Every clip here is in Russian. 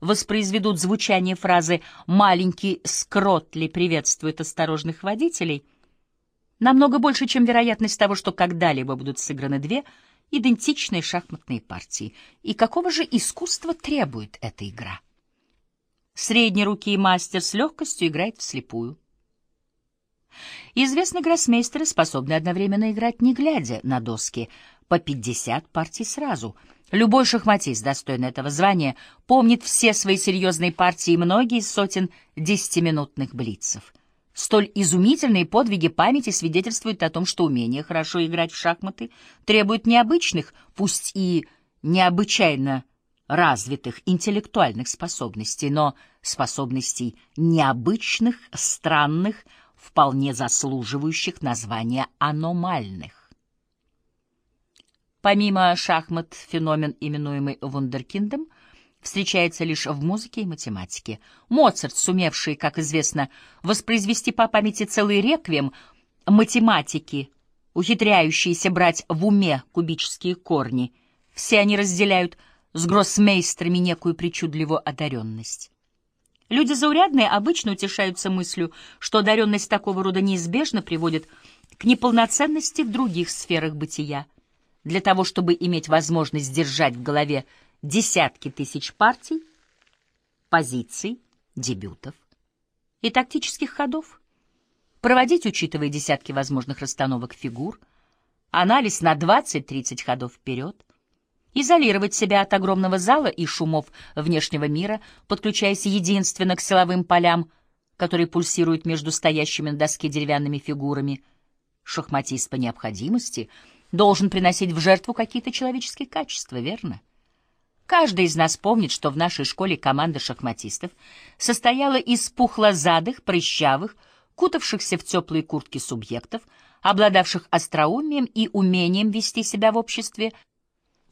воспроизведут звучание фразы «маленький Скротли приветствует осторожных водителей», намного больше, чем вероятность того, что когда-либо будут сыграны две идентичные шахматные партии. И какого же искусства требует эта игра? Средней руки мастер с легкостью играет вслепую. Известные гроссмейстеры способны одновременно играть, не глядя на доски, по 50 партий сразу. Любой шахматист, достойный этого звания, помнит все свои серьезные партии и многие сотен десятиминутных блицев. Столь изумительные подвиги памяти свидетельствуют о том, что умение хорошо играть в шахматы требует необычных, пусть и необычайно развитых интеллектуальных способностей, но способностей необычных, странных, вполне заслуживающих названия аномальных. Помимо шахмат, феномен, именуемый вундеркиндом, встречается лишь в музыке и математике. Моцарт, сумевший, как известно, воспроизвести по памяти целый реквием, математики, ухитряющиеся брать в уме кубические корни, все они разделяют с гроссмейстерами некую причудливую одаренность. Люди заурядные обычно утешаются мыслью, что одаренность такого рода неизбежно приводит к неполноценности в других сферах бытия. Для того, чтобы иметь возможность держать в голове десятки тысяч партий, позиций, дебютов и тактических ходов, проводить, учитывая десятки возможных расстановок фигур, анализ на 20-30 ходов вперед, изолировать себя от огромного зала и шумов внешнего мира, подключаясь единственно к силовым полям, которые пульсируют между стоящими на доске деревянными фигурами. Шахматист по необходимости должен приносить в жертву какие-то человеческие качества, верно? Каждый из нас помнит, что в нашей школе команда шахматистов состояла из пухлозадых, прыщавых, кутавшихся в теплые куртки субъектов, обладавших остроумием и умением вести себя в обществе,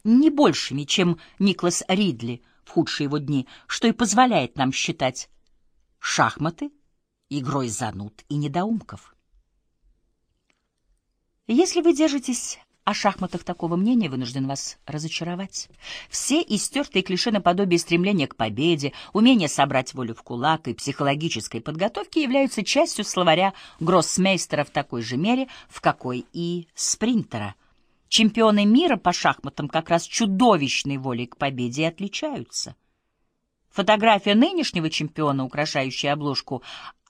не большими, чем Никлас Ридли в худшие его дни, что и позволяет нам считать шахматы игрой зануд и недоумков. Если вы держитесь о шахматах такого мнения, вынужден вас разочаровать. Все истертые клише наподобие стремления к победе, умение собрать волю в кулак и психологической подготовки являются частью словаря гроссмейстера в такой же мере, в какой и спринтера — Чемпионы мира по шахматам как раз чудовищной волей к победе отличаются. Фотография нынешнего чемпиона, украшающая обложку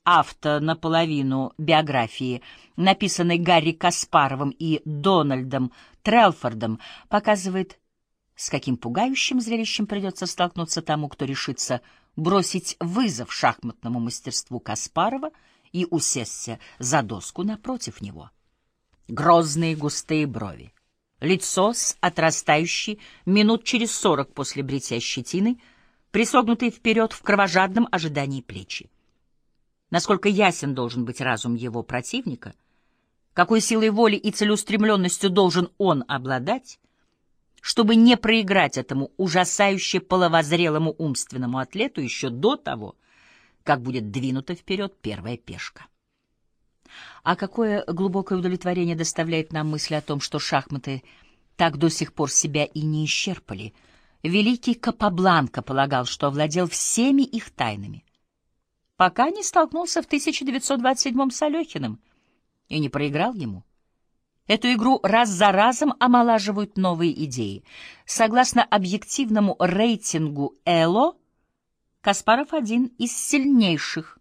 авто наполовину биографии, написанной Гарри Каспаровым и Дональдом Трелфордом, показывает, с каким пугающим зрелищем придется столкнуться тому, кто решится бросить вызов шахматному мастерству Каспарова и усесться за доску напротив него. Грозные густые брови, лицо с отрастающей минут через сорок после бритья щетиной, присогнутые вперед в кровожадном ожидании плечи. Насколько ясен должен быть разум его противника, какой силой воли и целеустремленностью должен он обладать, чтобы не проиграть этому ужасающе половозрелому умственному атлету еще до того, как будет двинута вперед первая пешка. А какое глубокое удовлетворение доставляет нам мысль о том, что шахматы так до сих пор себя и не исчерпали. Великий Капабланка полагал, что овладел всеми их тайнами, пока не столкнулся в 1927-м с Алехиным и не проиграл ему. Эту игру раз за разом омолаживают новые идеи. Согласно объективному рейтингу ЭЛО, Каспаров один из сильнейших